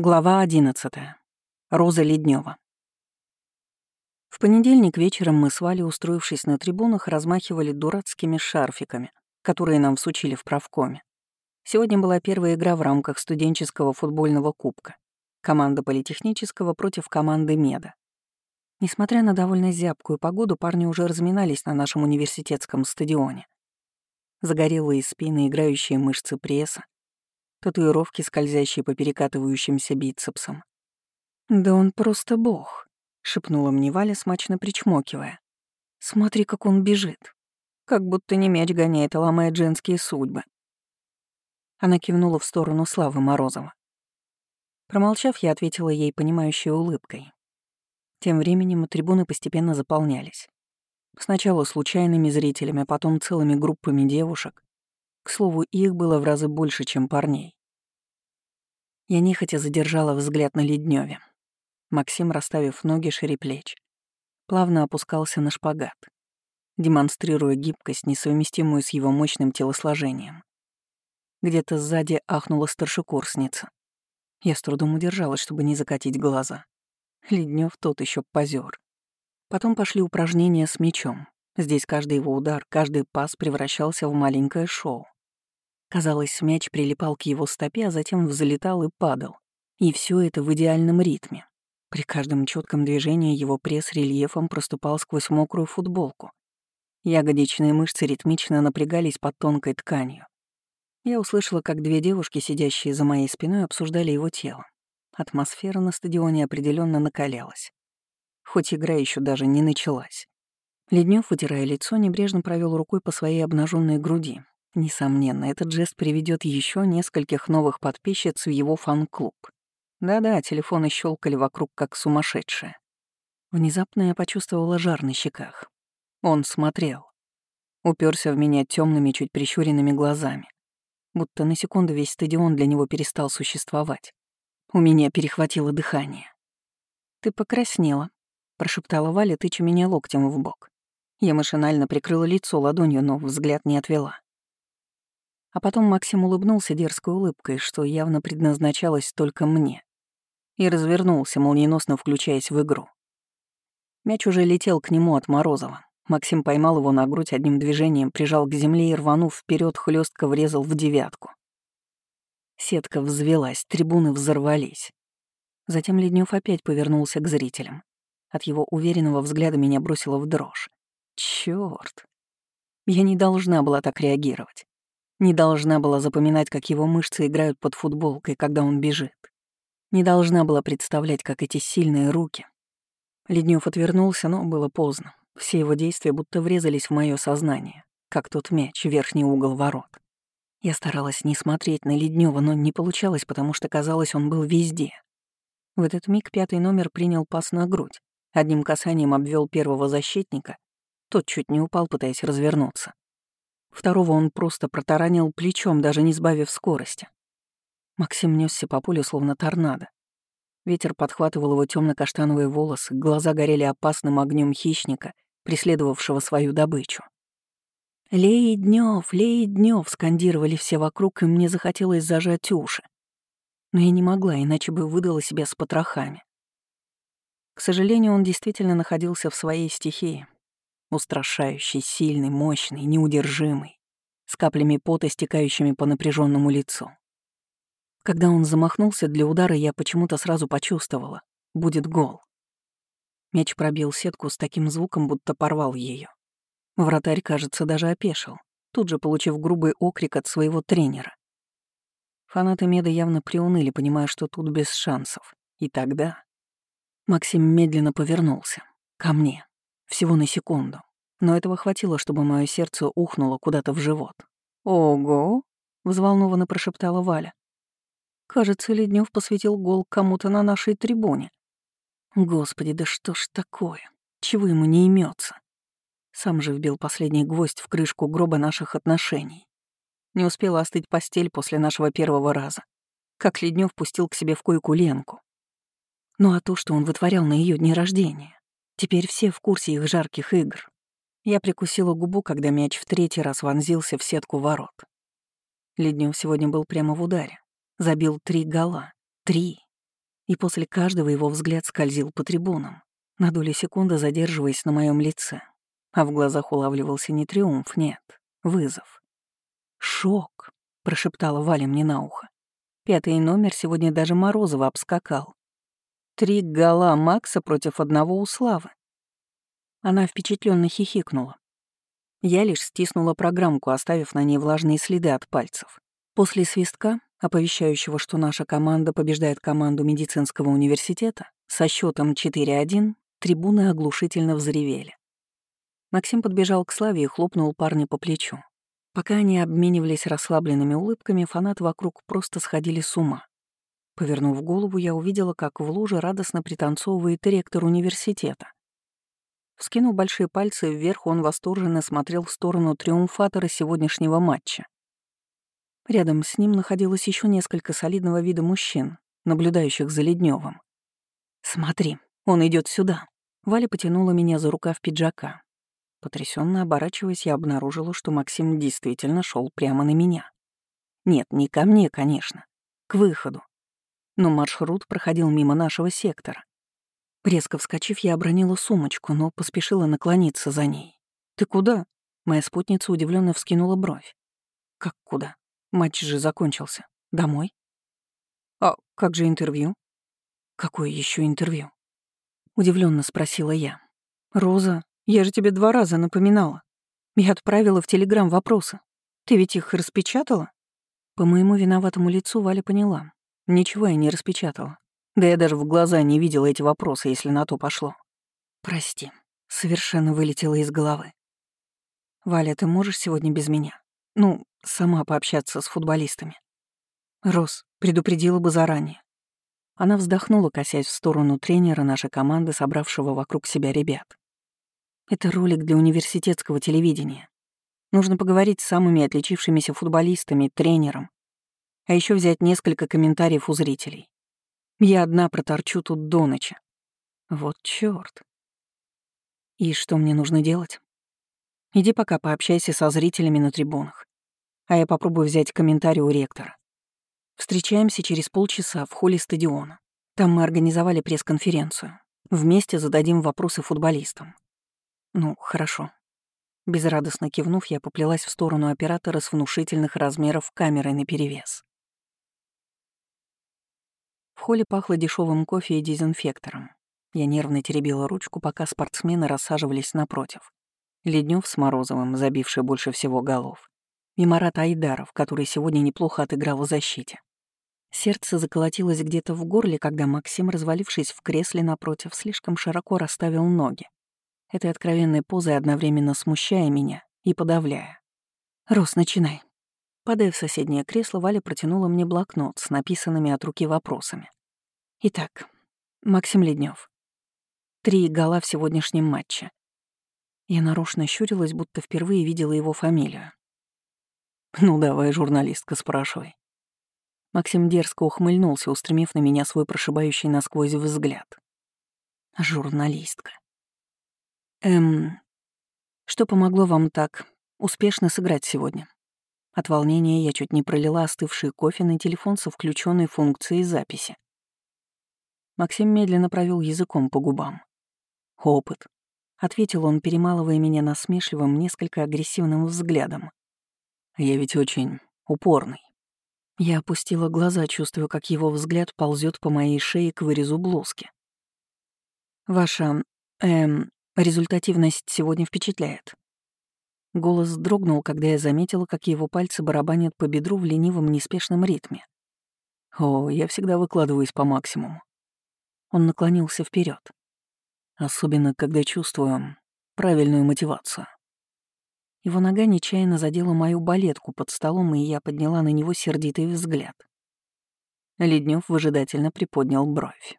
Глава 11. Роза Леднева. В понедельник вечером мы с Валей, устроившись на трибунах, размахивали дурацкими шарфиками, которые нам всучили в правкоме. Сегодня была первая игра в рамках студенческого футбольного кубка. Команда политехнического против команды меда. Несмотря на довольно зябкую погоду, парни уже разминались на нашем университетском стадионе. Загорелые спины, играющие мышцы пресса, татуировки, скользящие по перекатывающимся бицепсам. «Да он просто бог», — шепнула мне Валя, смачно причмокивая. «Смотри, как он бежит. Как будто не мяч гоняет, а ломает женские судьбы». Она кивнула в сторону Славы Морозова. Промолчав, я ответила ей понимающей улыбкой. Тем временем трибуны постепенно заполнялись. Сначала случайными зрителями, а потом целыми группами девушек, к слову, их было в разы больше, чем парней. Я нехотя задержала взгляд на Ледневе. Максим, расставив ноги шире плеч, плавно опускался на шпагат, демонстрируя гибкость, несовместимую с его мощным телосложением. Где-то сзади ахнула старшекурсница. Я с трудом удержалась, чтобы не закатить глаза. Леднев тот еще позер. Потом пошли упражнения с мячом. Здесь каждый его удар, каждый пас превращался в маленькое шоу. Казалось, мяч прилипал к его стопе, а затем взлетал и падал. И все это в идеальном ритме. При каждом четком движении его пресс рельефом проступал сквозь мокрую футболку. Ягодичные мышцы ритмично напрягались под тонкой тканью. Я услышала, как две девушки, сидящие за моей спиной, обсуждали его тело. Атмосфера на стадионе определенно накалялась. Хоть игра еще даже не началась. Леднев, вытирая лицо, небрежно провел рукой по своей обнаженной груди, Несомненно, этот жест приведет еще нескольких новых подписчиц в его фан-клуб. Да-да, телефоны щелкали вокруг как сумасшедшие. Внезапно я почувствовала жар на щеках. Он смотрел. Уперся в меня темными, чуть прищуренными глазами. Будто на секунду весь стадион для него перестал существовать. У меня перехватило дыхание. «Ты покраснела», — прошептала Валя, тыча меня локтем в бок. Я машинально прикрыла лицо ладонью, но взгляд не отвела. А потом Максим улыбнулся дерзкой улыбкой, что явно предназначалось только мне, и развернулся, молниеносно включаясь в игру. Мяч уже летел к нему от Морозова. Максим поймал его на грудь одним движением, прижал к земле и, рванув вперед, хлестко врезал в девятку. Сетка взвелась, трибуны взорвались. Затем Леднев опять повернулся к зрителям. От его уверенного взгляда меня бросило в дрожь. Чёрт! Я не должна была так реагировать. Не должна была запоминать, как его мышцы играют под футболкой, когда он бежит. Не должна была представлять, как эти сильные руки. Леднев отвернулся, но было поздно. Все его действия будто врезались в мое сознание, как тот мяч, верхний угол ворот. Я старалась не смотреть на Леднева, но не получалось, потому что казалось, он был везде. В этот миг пятый номер принял пас на грудь, одним касанием обвел первого защитника, тот чуть не упал, пытаясь развернуться. Второго он просто протаранил плечом, даже не сбавив скорости. Максим несся по полю, словно торнадо. Ветер подхватывал его темно каштановые волосы, глаза горели опасным огнем хищника, преследовавшего свою добычу. «Лей днев, лей днев!» — скандировали все вокруг, и мне захотелось зажать уши. Но я не могла, иначе бы выдала себя с потрохами. К сожалению, он действительно находился в своей стихии, Устрашающий, сильный, мощный, неудержимый, с каплями пота, стекающими по напряженному лицу. Когда он замахнулся для удара, я почему-то сразу почувствовала — будет гол. Мяч пробил сетку с таким звуком, будто порвал ее. Вратарь, кажется, даже опешил, тут же получив грубый окрик от своего тренера. Фанаты Меда явно приуныли, понимая, что тут без шансов. И тогда Максим медленно повернулся. Ко мне. Всего на секунду. Но этого хватило, чтобы мое сердце ухнуло куда-то в живот. «Ого!» — взволнованно прошептала Валя. «Кажется, Леднев посвятил гол кому-то на нашей трибуне. Господи, да что ж такое? Чего ему не имется? Сам же вбил последний гвоздь в крышку гроба наших отношений. Не успела остыть постель после нашего первого раза. Как Леднев пустил к себе в койку Ленку. Ну а то, что он вытворял на ее дне рождения. Теперь все в курсе их жарких игр. Я прикусила губу, когда мяч в третий раз вонзился в сетку ворот. Леднев сегодня был прямо в ударе. Забил три гола. Три. И после каждого его взгляд скользил по трибунам, на доли секунды задерживаясь на моем лице, а в глазах улавливался не триумф, нет, вызов. «Шок», — прошептала Валя мне на ухо. Пятый номер сегодня даже Морозова обскакал. Три гола Макса против одного у Славы. Она впечатленно хихикнула. Я лишь стиснула программку, оставив на ней влажные следы от пальцев. После свистка, оповещающего, что наша команда побеждает команду медицинского университета, со счетом 4-1, трибуны оглушительно взревели. Максим подбежал к Славе и хлопнул парня по плечу. Пока они обменивались расслабленными улыбками, фанаты вокруг просто сходили с ума. Повернув голову, я увидела, как в луже радостно пританцовывает ректор университета. Вскинув большие пальцы вверх, он восторженно смотрел в сторону триумфатора сегодняшнего матча. Рядом с ним находилось еще несколько солидного вида мужчин, наблюдающих за Ледневым. «Смотри, он идет сюда». Валя потянула меня за рукав пиджака. Потрясенно оборачиваясь, я обнаружила, что Максим действительно шел прямо на меня. Нет, не ко мне, конечно. К выходу. Но маршрут проходил мимо нашего сектора. Резко вскочив, я обронила сумочку, но поспешила наклониться за ней. «Ты куда?» Моя спутница удивленно вскинула бровь. «Как куда? Матч же закончился. Домой?» «А как же интервью?» «Какое еще интервью?» Удивленно спросила я. «Роза, я же тебе два раза напоминала. Я отправила в Телеграм вопросы. Ты ведь их распечатала? По моему виноватому лицу Валя поняла. Ничего я не распечатала. Да я даже в глаза не видела эти вопросы, если на то пошло. Прости, совершенно вылетело из головы. Валя, ты можешь сегодня без меня? Ну, сама пообщаться с футболистами. Рос, предупредила бы заранее. Она вздохнула, косясь в сторону тренера нашей команды, собравшего вокруг себя ребят. Это ролик для университетского телевидения. Нужно поговорить с самыми отличившимися футболистами, тренером. А еще взять несколько комментариев у зрителей. Я одна проторчу тут до ночи. Вот чёрт. И что мне нужно делать? Иди пока пообщайся со зрителями на трибунах. А я попробую взять комментарий у ректора. Встречаемся через полчаса в холле стадиона. Там мы организовали пресс-конференцию. Вместе зададим вопросы футболистам. Ну, хорошо. Безрадостно кивнув, я поплелась в сторону оператора с внушительных размеров камерой наперевес. В холле пахло дешевым кофе и дезинфектором. Я нервно теребила ручку, пока спортсмены рассаживались напротив. Леднев с Морозовым, забивший больше всего голов. И Марат Айдаров, который сегодня неплохо отыграл в защите. Сердце заколотилось где-то в горле, когда Максим, развалившись в кресле напротив, слишком широко расставил ноги этой откровенной позой одновременно смущая меня и подавляя. «Рос, начинай». Падая в соседнее кресло, Валя протянула мне блокнот с написанными от руки вопросами. Итак, Максим Леднев. Три гола в сегодняшнем матче. Я нарочно щурилась, будто впервые видела его фамилию. «Ну давай, журналистка, спрашивай». Максим дерзко ухмыльнулся, устремив на меня свой прошибающий насквозь взгляд. Журналистка. Эм, что помогло вам так успешно сыграть сегодня? От волнения я чуть не пролила остывший кофе на телефон со включенной функцией записи. Максим медленно провел языком по губам. «Опыт», — ответил он, перемалывая меня насмешливым, несколько агрессивным взглядом. «Я ведь очень упорный». Я опустила глаза, чувствуя, как его взгляд ползет по моей шее к вырезу блузки. «Ваша, эм, Результативность сегодня впечатляет. Голос дрогнул, когда я заметила, как его пальцы барабанят по бедру в ленивом неспешном ритме. О, я всегда выкладываюсь по максимуму. Он наклонился вперед, Особенно, когда чувствую правильную мотивацию. Его нога нечаянно задела мою балетку под столом, и я подняла на него сердитый взгляд. Леднев выжидательно приподнял бровь.